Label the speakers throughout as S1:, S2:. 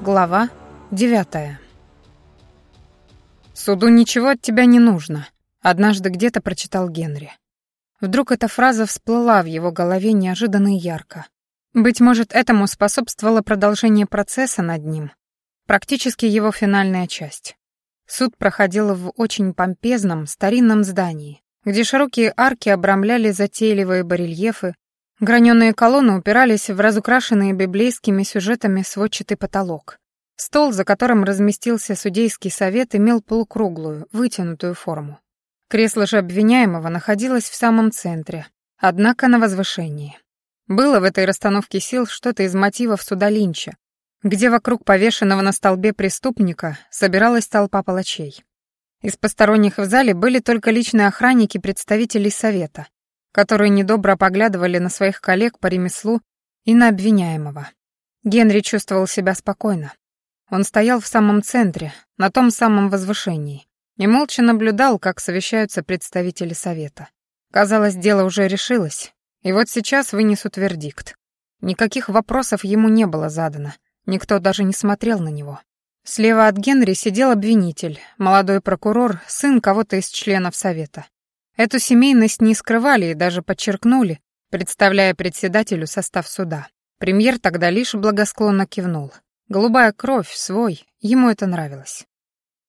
S1: Глава девятая. «Суду ничего от тебя не нужно», — однажды где-то прочитал Генри. Вдруг эта фраза всплыла в его голове неожиданно и ярко. Быть может, этому способствовало продолжение процесса над ним, практически его финальная часть. Суд проходил в очень помпезном, старинном здании, где широкие арки обрамляли затейливые барельефы, Граненые колонны упирались в разукрашенные библейскими сюжетами сводчатый потолок. Стол, за которым разместился судейский совет, имел полукруглую, вытянутую форму. Кресло же обвиняемого находилось в самом центре, однако на возвышении. Было в этой расстановке сил что-то из мотивов суда Линча, где вокруг повешенного на столбе преступника собиралась толпа палачей. Из посторонних в зале были только личные охранники представителей совета, которые недобро поглядывали на своих коллег по ремеслу и на обвиняемого. Генри чувствовал себя спокойно. Он стоял в самом центре, на том самом возвышении, и молча наблюдал, как совещаются представители совета. Казалось, дело уже решилось, и вот сейчас вынесут вердикт. Никаких вопросов ему не было задано, никто даже не смотрел на него. Слева от Генри сидел обвинитель, молодой прокурор, сын кого-то из членов совета. Эту семейность не скрывали и даже подчеркнули, представляя председателю состав суда. Премьер тогда лишь благосклонно кивнул. Голубая кровь, свой, ему это нравилось.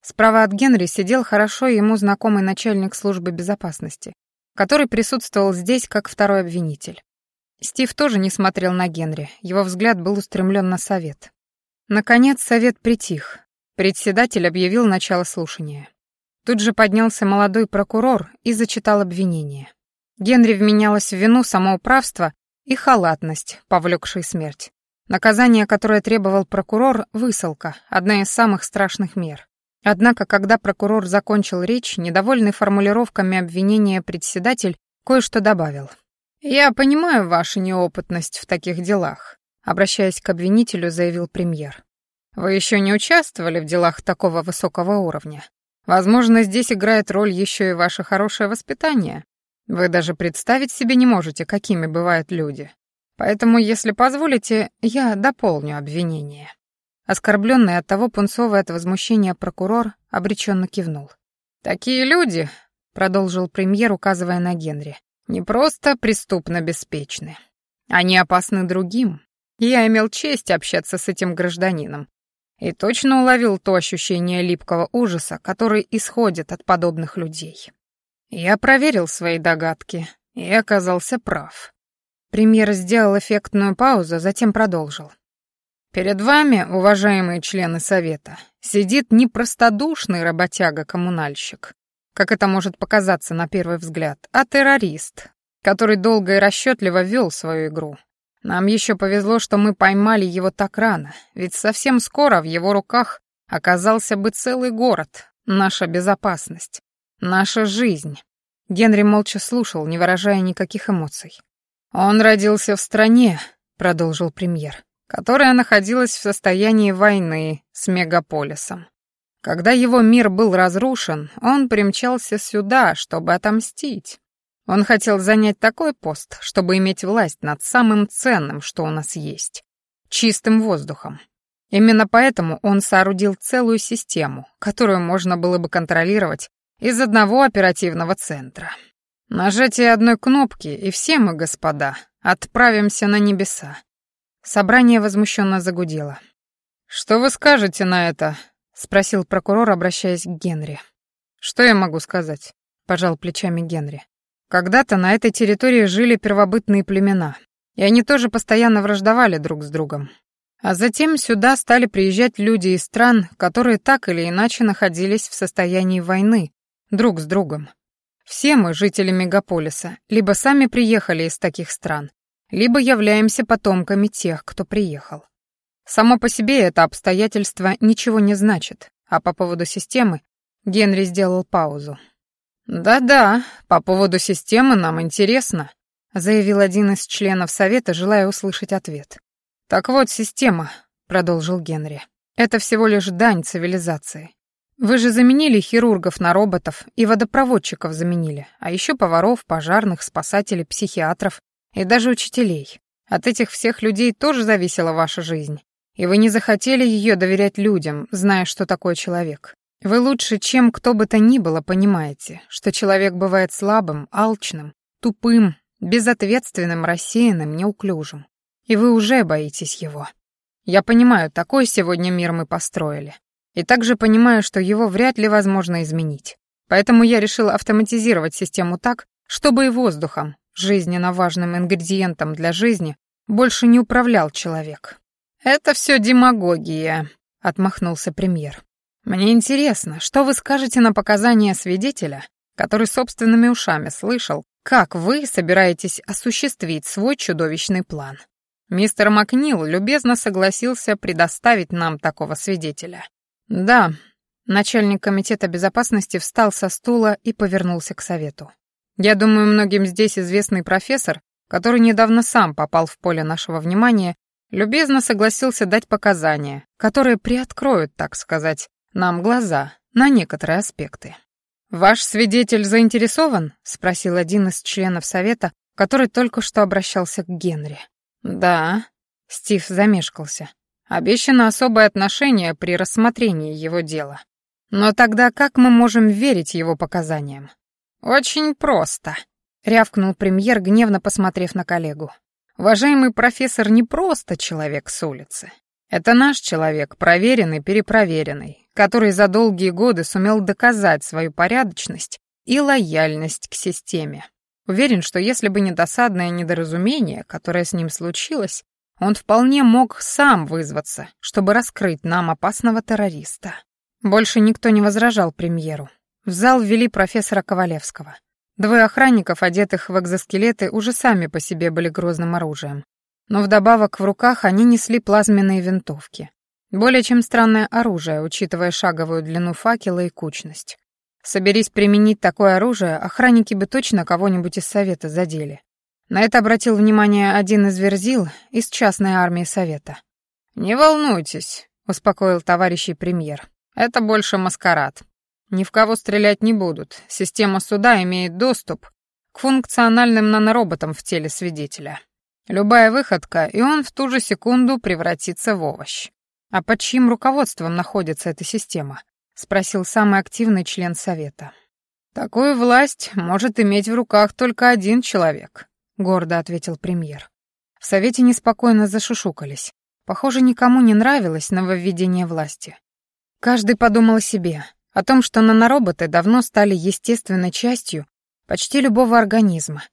S1: Справа от Генри сидел хорошо ему знакомый начальник службы безопасности, который присутствовал здесь как второй обвинитель. Стив тоже не смотрел на Генри, его взгляд был устремлен на совет. Наконец совет притих. Председатель объявил начало слушания. Тут же поднялся молодой прокурор и зачитал обвинение. Генри вменялось в вину самоуправство и халатность, повлекшей смерть. Наказание, которое требовал прокурор, высылка, одна из самых страшных мер. Однако, когда прокурор закончил речь, недовольный формулировками обвинения председатель кое-что добавил. «Я понимаю вашу неопытность в таких делах», обращаясь к обвинителю, заявил премьер. «Вы еще не участвовали в делах такого высокого уровня. Возможно, здесь играет роль еще и ваше хорошее воспитание. Вы даже представить себе не можете, какими бывают люди. Поэтому, если позволите, я дополню обвинение». Оскорбленный от того пунцовый от возмущения прокурор обреченно кивнул. «Такие люди», — продолжил премьер, указывая на Генри, — «не просто преступно беспечны. Они опасны другим. Я имел честь общаться с этим гражданином, и точно уловил то ощущение липкого ужаса, который исходит от подобных людей. Я проверил свои догадки и оказался прав. Премьер сделал эффектную паузу, затем продолжил. Перед вами, уважаемые члены Совета, сидит не простодушный работяга-коммунальщик, как это может показаться на первый взгляд, а террорист, который долго и расчетливо вел свою игру, нам еще повезло, что мы поймали его так рано, ведь совсем скоро в его руках оказался бы целый город, наша безопасность, наша жизнь. Генри молча слушал, не выражая никаких эмоций. «Он родился в стране», — продолжил премьер, «которая находилась в состоянии войны с мегаполисом. Когда его мир был разрушен, он примчался сюда, чтобы отомстить. Он хотел занять такой пост, чтобы иметь власть над самым ценным, что у нас есть — чистым воздухом. Именно поэтому он соорудил целую систему, которую можно было бы контролировать из одного оперативного центра. Нажатие одной кнопки, и все мы, господа, отправимся на небеса. Собрание возмущенно загудело. «Что вы скажете на это?» — спросил прокурор, обращаясь к Генри. «Что я могу сказать?» — пожал плечами Генри. Когда-то на этой территории жили первобытные племена, и они тоже постоянно враждовали друг с другом. А затем сюда стали приезжать люди из стран, которые так или иначе находились в состоянии войны друг с другом. Все мы, жители мегаполиса, либо сами приехали из таких стран, либо являемся потомками тех, кто приехал. Само по себе это обстоятельство ничего не значит, а по поводу системы Генри сделал паузу. «Да-да, по поводу системы нам интересно», — заявил один из членов совета, желая услышать ответ. «Так вот, система», — продолжил Генри, — «это всего лишь дань цивилизации. Вы же заменили хирургов на роботов и водопроводчиков заменили, а еще поваров, пожарных, спасателей, психиатров и даже учителей. От этих всех людей тоже зависела ваша жизнь. И вы не захотели ее доверять людям, зная, что такое человек. Вы лучше, чем кто бы то ни было, понимаете, что человек бывает слабым, алчным, тупым, безответственным, рассеянным, неуклюжим. И вы уже боитесь его. Я понимаю, такой сегодня мир мы построили. И также понимаю, что его вряд ли возможно изменить. Поэтому я решил автоматизировать систему так, чтобы и воздухом, жизненно важным ингредиентом для жизни, больше не управлял человек. «Это все демагогия», — отмахнулся премьер. «Мне интересно, что вы скажете на показания свидетеля, который собственными ушами слышал, как вы собираетесь осуществить свой чудовищный план?» Мистер Макнил любезно согласился предоставить нам такого свидетеля. Да, начальник комитета безопасности встал со стула и повернулся к совету. Я думаю, многим здесь известный профессор, который недавно сам попал в поле нашего внимания, любезно согласился дать показания, которые приоткроют, так сказать, нам глаза на некоторые аспекты. «Ваш свидетель заинтересован?» — спросил один из членов совета, который только что обращался к Генри. «Да», — Стив замешкался. «Обещано особое отношение при рассмотрении его дела. Но тогда как мы можем верить его показаниям?» «Очень просто», — рявкнул премьер, гневно посмотрев на коллегу. «Уважаемый профессор не просто человек с улицы. Это наш человек, проверенный, перепроверенный, который за долгие годы сумел доказать свою порядочность и лояльность к системе. Уверен, что если бы не досадное недоразумение, которое с ним случилось, он вполне мог сам вызваться, чтобы раскрыть нам опасного террориста. Больше никто не возражал премьеру. В зал ввели профессора Ковалевского. Двое охранников, одетых в экзоскелеты, уже сами по себе были грозным оружием. Но вдобавок в руках они несли плазменные винтовки. Более чем странное оружие, учитывая шаговую длину факела и кучность. Соберись применить такое оружие, охранники бы точно кого-нибудь из Совета задели. На это обратил внимание один из верзил из частной армии Совета. «Не волнуйтесь», — успокоил товарищий премьер. «Это больше маскарад. Ни в кого стрелять не будут. Система суда имеет доступ к функциональным нанороботам в теле свидетеля. Любая выходка, и он в ту же секунду превратится в овощ. А под чьим руководством находится эта система? — спросил самый активный член совета. «Такую власть может иметь в руках только один человек», — гордо ответил премьер. В совете неспокойно зашушукались. Похоже, никому не нравилось нововведение власти. Каждый подумал о себе, о том, что нанороботы давно стали естественной частью почти любого организма.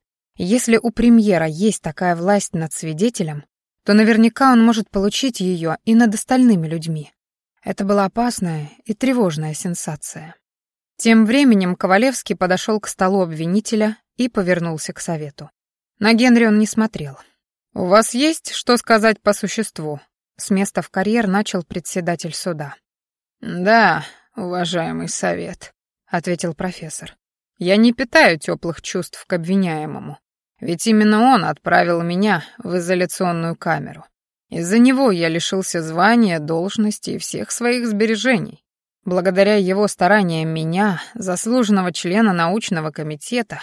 S1: Если у премьера есть такая власть над свидетелем, то наверняка он может получить ее и над остальными людьми. Это была опасная и тревожная сенсация. Тем временем Ковалевский подошел к столу обвинителя и повернулся к совету. На Генри он не смотрел. «У вас есть что сказать по существу?» С места в карьер начал председатель суда. «Да, уважаемый совет», — ответил профессор. «Я не питаю теплых чувств к обвиняемому, ведь именно он отправил меня в изоляционную камеру. Из-за него я лишился звания, должности и всех своих сбережений. Благодаря его стараниям меня, заслуженного члена научного комитета,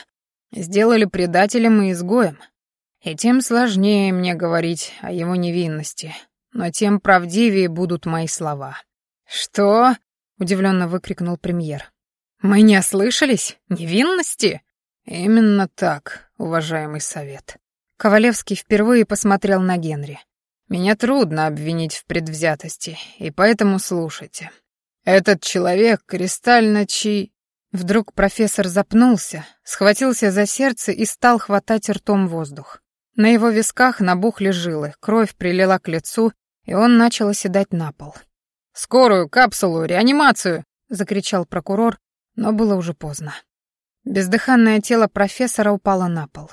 S1: сделали предателем и изгоем. И тем сложнее мне говорить о его невинности, но тем правдивее будут мои слова. «Что?» — удивленно выкрикнул премьер. «Мы не ослышались? Невинности?» «Именно так, уважаемый совет». Ковалевский впервые посмотрел на Генри. Меня трудно обвинить в предвзятости, и поэтому слушайте. Этот человек кристально чи...» Вдруг профессор запнулся, схватился за сердце и стал хватать ртом воздух. На его висках набухли жилы, кровь прилила к лицу, и он начал оседать на пол. «Скорую, капсулу, реанимацию!» — закричал прокурор, но было уже поздно. Бездыханное тело профессора упало на пол.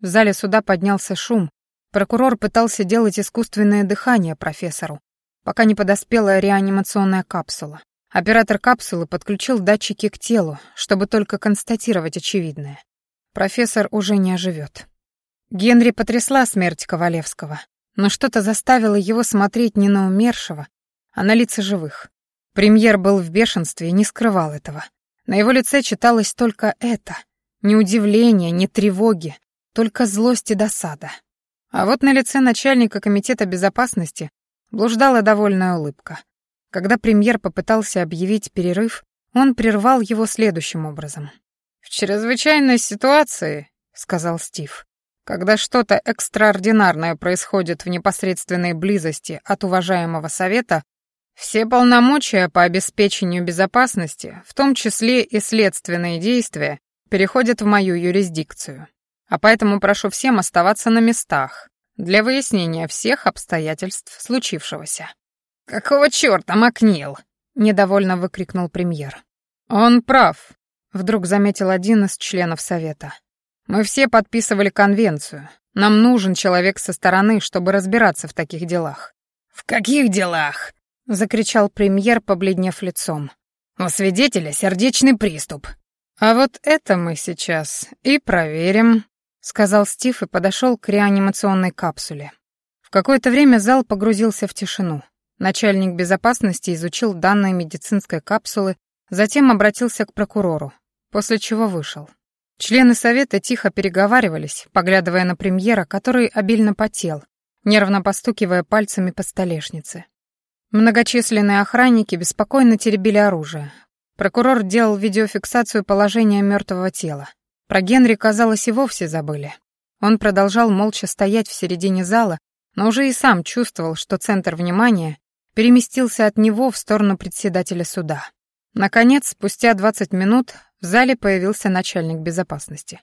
S1: В зале суда поднялся шум, Прокурор пытался делать искусственное дыхание профессору, пока не подоспела реанимационная капсула. Оператор капсулы подключил датчики к телу, чтобы только констатировать очевидное. Профессор уже не оживет. Генри потрясла смерть Ковалевского, но что-то заставило его смотреть не на умершего, а на лица живых. Премьер был в бешенстве и не скрывал этого. На его лице читалось только это. Ни удивления, ни тревоги, только злость и досада. А вот на лице начальника комитета безопасности блуждала довольная улыбка. Когда премьер попытался объявить перерыв, он прервал его следующим образом. «В чрезвычайной ситуации», — сказал Стив, «когда что-то экстраординарное происходит в непосредственной близости от уважаемого совета, все полномочия по обеспечению безопасности, в том числе и следственные действия, переходят в мою юрисдикцию. А поэтому прошу всем оставаться на местах для выяснения всех обстоятельств случившегося. «Какого чёрта, Макнил?» — недовольно выкрикнул премьер. «Он прав», — вдруг заметил один из членов совета. «Мы все подписывали конвенцию. Нам нужен человек со стороны, чтобы разбираться в таких делах». «В каких делах?» — закричал премьер, побледнев лицом. «У свидетеля сердечный приступ». «А вот это мы сейчас и проверим», — сказал Стив и подошел к реанимационной капсуле. В какое-то время зал погрузился в тишину. Начальник безопасности изучил данные медицинской капсулы, затем обратился к прокурору, после чего вышел. Члены совета тихо переговаривались, поглядывая на премьера, который обильно потел, нервно постукивая пальцами по столешнице. Многочисленные охранники беспокойно теребили оружие. Прокурор делал видеофиксацию положения мертвого тела. Про Генри, казалось, и вовсе забыли. Он продолжал молча стоять в середине зала, но уже и сам чувствовал, что центр внимания переместился от него в сторону председателя суда. Наконец, спустя 20 минут в зале появился начальник безопасности.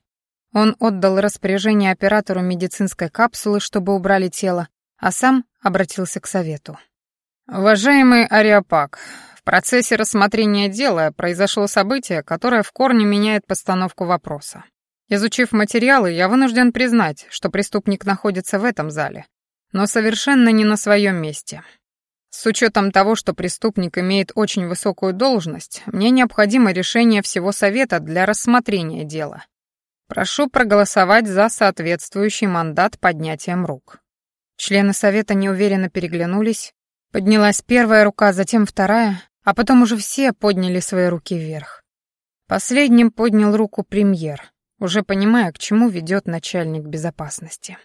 S1: Он отдал распоряжение оператору медицинской капсулы, чтобы убрали тело, а сам обратился к совету. «Уважаемый Ариапак, в процессе рассмотрения дела произошло событие, которое в корне меняет постановку вопроса. Изучив материалы, я вынужден признать, что преступник находится в этом зале, но совершенно не на своем месте. С учетом того, что преступник имеет очень высокую должность, мне необходимо решение всего совета для рассмотрения дела. Прошу проголосовать за соответствующий мандат поднятием рук. Члены совета неуверенно переглянулись. Поднялась первая рука, затем вторая, а потом уже все подняли свои руки вверх. Последним поднял руку премьер, уже понимая, к чему ведет начальник безопасности.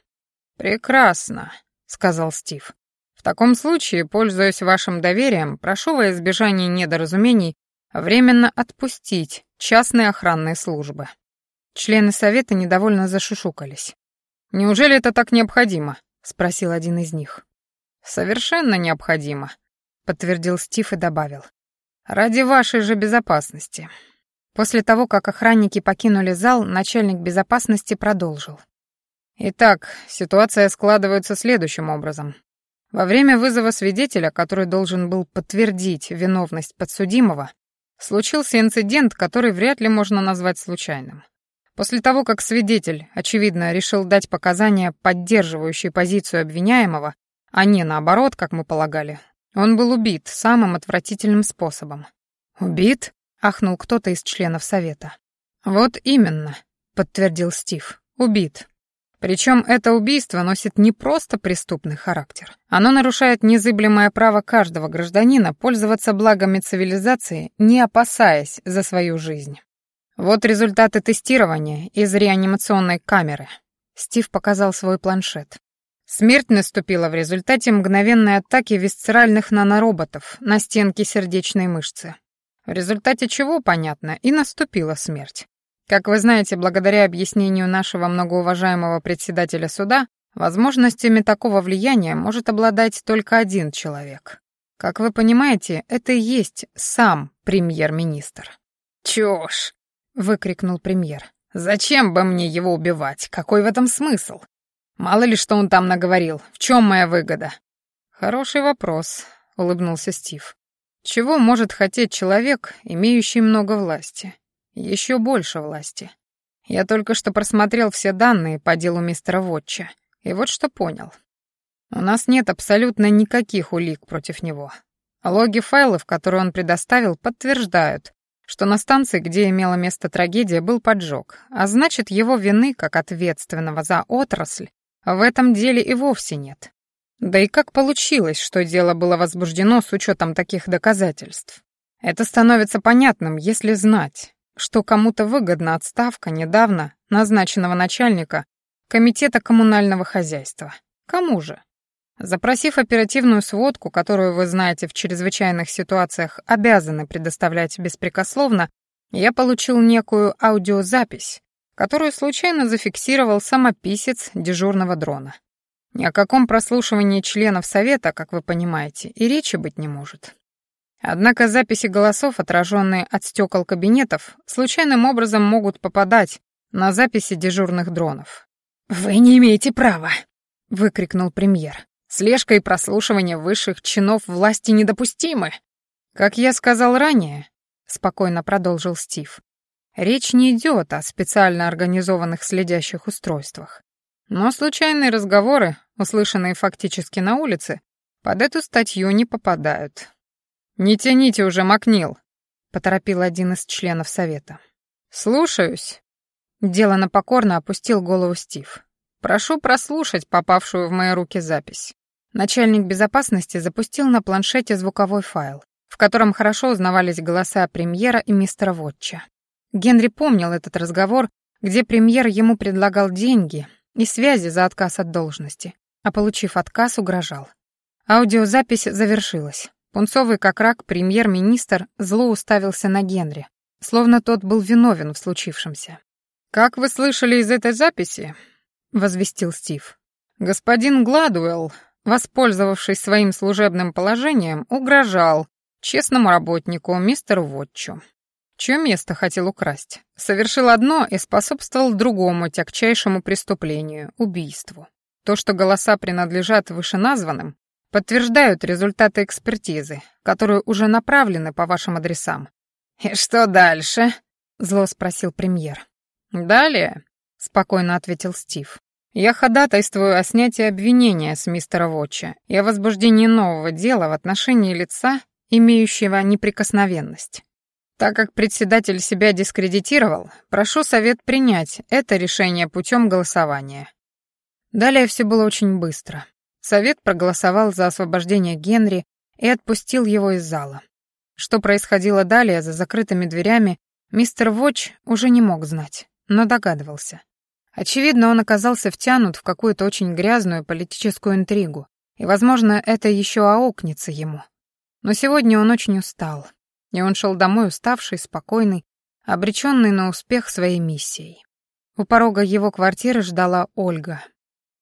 S1: «Прекрасно», — сказал Стив. В таком случае, пользуясь вашим доверием, прошу во избежание недоразумений временно отпустить частные охранные службы. Члены совета недовольно зашушукались. «Неужели это так необходимо?» — спросил один из них. «Совершенно необходимо», — подтвердил Стив и добавил. «Ради вашей же безопасности». После того, как охранники покинули зал, начальник безопасности продолжил. «Итак, ситуация складывается следующим образом. Во время вызова свидетеля, который должен был подтвердить виновность подсудимого, случился инцидент, который вряд ли можно назвать случайным. После того, как свидетель, очевидно, решил дать показания, поддерживающие позицию обвиняемого, а не наоборот, как мы полагали, он был убит самым отвратительным способом. «Убит?» — ахнул кто-то из членов совета. «Вот именно», — подтвердил Стив. «Убит. Причем это убийство носит не просто преступный характер. Оно нарушает незыблемое право каждого гражданина пользоваться благами цивилизации, не опасаясь за свою жизнь. Вот результаты тестирования из реанимационной камеры. Стив показал свой планшет. Смерть наступила в результате мгновенной атаки висцеральных нанороботов на стенки сердечной мышцы. В результате чего, понятно, и наступила смерть. Как вы знаете, благодаря объяснению нашего многоуважаемого председателя суда, возможностями такого влияния может обладать только один человек. Как вы понимаете, это и есть сам премьер-министр. «Чушь!» — выкрикнул премьер. «Зачем бы мне его убивать? Какой в этом смысл? Мало ли что он там наговорил. В чем моя выгода?» «Хороший вопрос», — улыбнулся Стив. «Чего может хотеть человек, имеющий много власти? Еще больше власти. Я только что просмотрел все данные по делу мистера Вотча, и вот что понял. У нас нет абсолютно никаких улик против него. Логи файлов, которые он предоставил, подтверждают, что на станции, где имела место трагедия, был поджог, а значит, его вины, как ответственного за отрасль, в этом деле и вовсе нет. Да и как получилось, что дело было возбуждено с учетом таких доказательств? Это становится понятным, если знать, что кому-то выгодна отставка недавно назначенного начальника Комитета коммунального хозяйства. Кому же? Запросив оперативную сводку, которую вы знаете в чрезвычайных ситуациях обязаны предоставлять беспрекословно, я получил некую аудиозапись, которую случайно зафиксировал самописец дежурного дрона. Ни о каком прослушивании членов Совета, как вы понимаете, и речи быть не может. Однако записи голосов, отраженные от стекол кабинетов, случайным образом могут попадать на записи дежурных дронов.
S2: «Вы не имеете права!» — выкрикнул премьер.
S1: «Слежка и прослушивание высших чинов власти недопустимы!» «Как я сказал ранее», — спокойно продолжил Стив, «речь не идет о специально организованных следящих устройствах. Но случайные разговоры, услышанные фактически на улице, под эту статью не попадают. «Не тяните уже, Макнил», — поторопил один из членов совета. «Слушаюсь». Делано покорно опустил голову Стив. «Прошу прослушать попавшую в мои руки запись». Начальник безопасности запустил на планшете звуковой файл, в котором хорошо узнавались голоса премьера и мистера Вотча. Генри помнил этот разговор, где премьер ему предлагал деньги и связи за отказ от должности, а получив отказ, угрожал. Аудиозапись завершилась. Пунцовый как рак премьер-министр зло уставился на Генри, словно тот был виновен в случившемся. «Как вы слышали из этой записи?» — возвестил Стив. «Господин Гладуэлл, воспользовавшись своим служебным положением, угрожал честному работнику, мистеру Вотчу. Чье место хотел украсть? Совершил одно и способствовал другому тягчайшему преступлению — убийству. То, что голоса принадлежат вышеназванным, подтверждают результаты экспертизы, которые уже направлены по вашим адресам.
S2: «И что дальше?»
S1: — зло спросил премьер. «Далее», — спокойно ответил Стив. «Я ходатайствую о снятии обвинения с мистера Вотча и о возбуждении нового дела в отношении лица, имеющего неприкосновенность. Так как председатель себя дискредитировал, прошу совет принять это решение путем голосования». Далее все было очень быстро. Совет проголосовал за освобождение Генри и отпустил его из зала. Что происходило далее за закрытыми дверями, мистер Вотч уже не мог знать, но догадывался. Очевидно, он оказался втянут в какую-то очень грязную политическую интригу, и, возможно, это еще аукнется ему. Но сегодня он очень устал, и он шел домой уставший, спокойный, обреченный на успех своей миссией. У порога его квартиры ждала Ольга.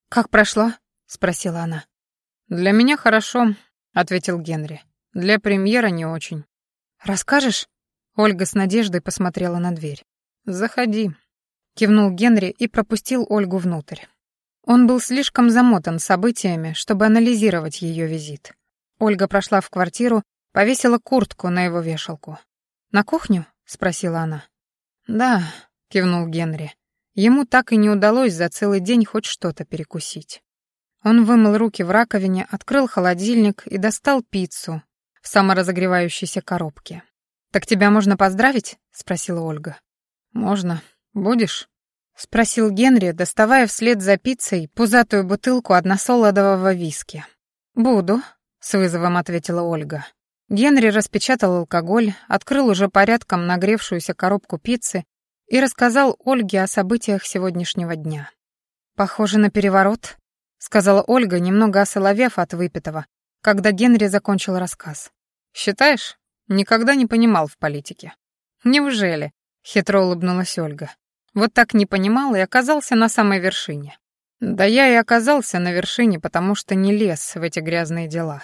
S1: «Как прошло?» спросила она. Для меня хорошо, ответил Генри. Для премьера не очень. Расскажешь? Ольга с надеждой посмотрела на дверь. Заходи, кивнул Генри и пропустил Ольгу внутрь. Он был слишком замотан событиями, чтобы анализировать ее визит. Ольга прошла в квартиру, повесила куртку на его вешалку. «На кухню?» — спросила она. «Да», — кивнул Генри. Ему так и не удалось за целый день хоть что-то перекусить. Он вымыл руки в раковине, открыл холодильник и достал пиццу в саморазогревающейся коробке. «Так тебя можно поздравить?» — спросила Ольга. «Можно. Будешь?» — спросил Генри, доставая вслед за пиццей пузатую бутылку односолодового виски. «Буду», — с вызовом ответила Ольга. Генри распечатал алкоголь, открыл уже порядком нагревшуюся коробку пиццы и рассказал Ольге о событиях сегодняшнего дня. «Похоже на переворот», сказала Ольга, немного осоловев от выпитого, когда Генри закончил рассказ. «Считаешь? Никогда не понимал в политике». «Неужели?» — хитро улыбнулась Ольга. «Вот так не понимал и оказался на самой вершине». «Да я и оказался на вершине, потому что не лез в эти грязные дела».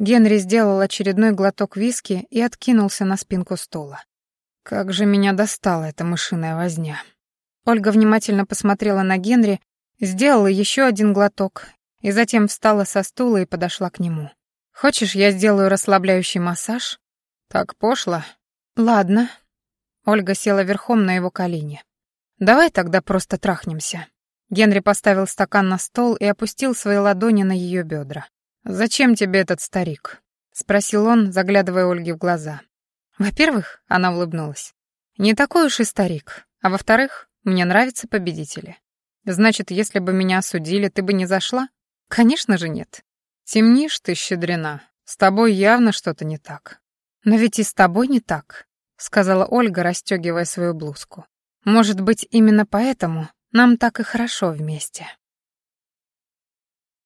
S1: Генри сделал очередной глоток виски и откинулся на спинку стула. «Как же меня достала эта мышиная возня». Ольга внимательно посмотрела на Генри Сделала еще один глоток и затем встала со стула и подошла к нему. «Хочешь, я сделаю расслабляющий массаж?» «Так пошло?» «Ладно». Ольга села верхом на его колени. «Давай тогда просто трахнемся». Генри поставил стакан на стол и опустил свои ладони на ее бедра. «Зачем тебе этот старик?» — спросил он, заглядывая Ольге в глаза. «Во-первых», — она улыбнулась, — «не такой уж и старик, а во-вторых, мне нравятся победители. Значит, если бы меня осудили, ты бы не зашла? Конечно же нет. Темнишь ты, щедрена. С тобой явно что-то не так. Но ведь и с тобой не так, сказала Ольга, расстегивая свою блузку. Может быть, именно поэтому нам так и хорошо вместе.